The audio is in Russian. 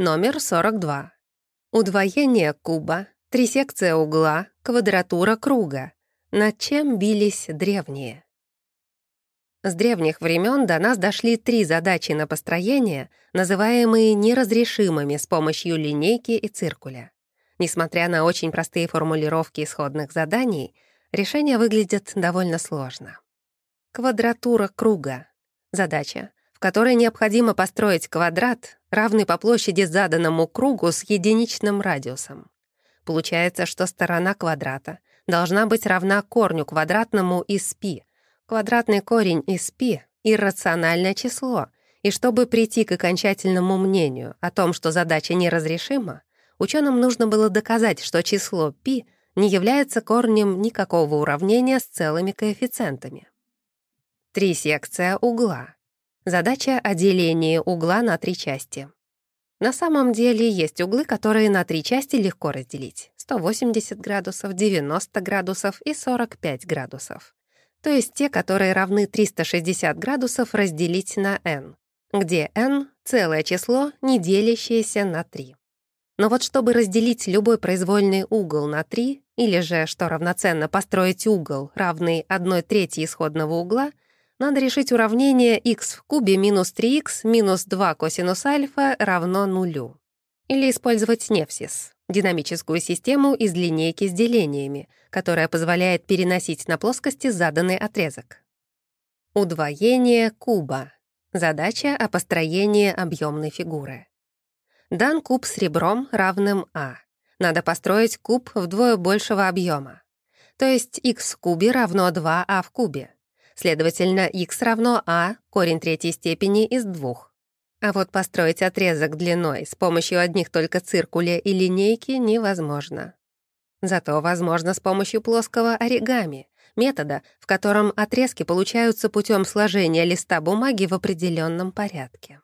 Номер 42. Удвоение куба, трисекция угла, квадратура круга. Над чем бились древние? С древних времен до нас дошли три задачи на построение, называемые неразрешимыми с помощью линейки и циркуля. Несмотря на очень простые формулировки исходных заданий, решения выглядят довольно сложно. Квадратура круга. Задача в которой необходимо построить квадрат, равный по площади заданному кругу с единичным радиусом. Получается, что сторона квадрата должна быть равна корню квадратному из π. Квадратный корень из π — иррациональное число, и чтобы прийти к окончательному мнению о том, что задача неразрешима, ученым нужно было доказать, что число π не является корнем никакого уравнения с целыми коэффициентами. Трисекция угла — Задача о угла на три части. На самом деле есть углы, которые на три части легко разделить. 180 градусов, 90 градусов и 45 градусов. То есть те, которые равны 360 градусов разделить на n, где n — целое число, не делящееся на 3. Но вот чтобы разделить любой произвольный угол на 3, или же, что равноценно построить угол, равный 1 трети исходного угла — надо решить уравнение x в кубе минус 3x минус 2 косинус альфа равно нулю. Или использовать Невсис, динамическую систему из линейки с делениями, которая позволяет переносить на плоскости заданный отрезок. Удвоение куба. Задача о построении объемной фигуры. Дан куб с ребром, равным а. Надо построить куб вдвое большего объема. То есть x в кубе равно 2а в кубе. Следовательно, x равно а, корень третьей степени из двух. А вот построить отрезок длиной с помощью одних только циркуля и линейки невозможно. Зато возможно с помощью плоского оригами, метода, в котором отрезки получаются путем сложения листа бумаги в определенном порядке.